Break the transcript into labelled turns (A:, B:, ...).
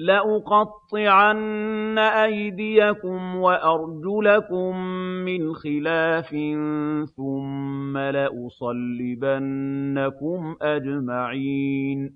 A: لَأُقَطِّعَنَّ أَيْدِيَكُمْ وَأَرْجُلَكُم مِّنْ خِلَافٍ ثُمَّ لَأُصَلِّبَنَّكُمْ أَجْمَعِينَ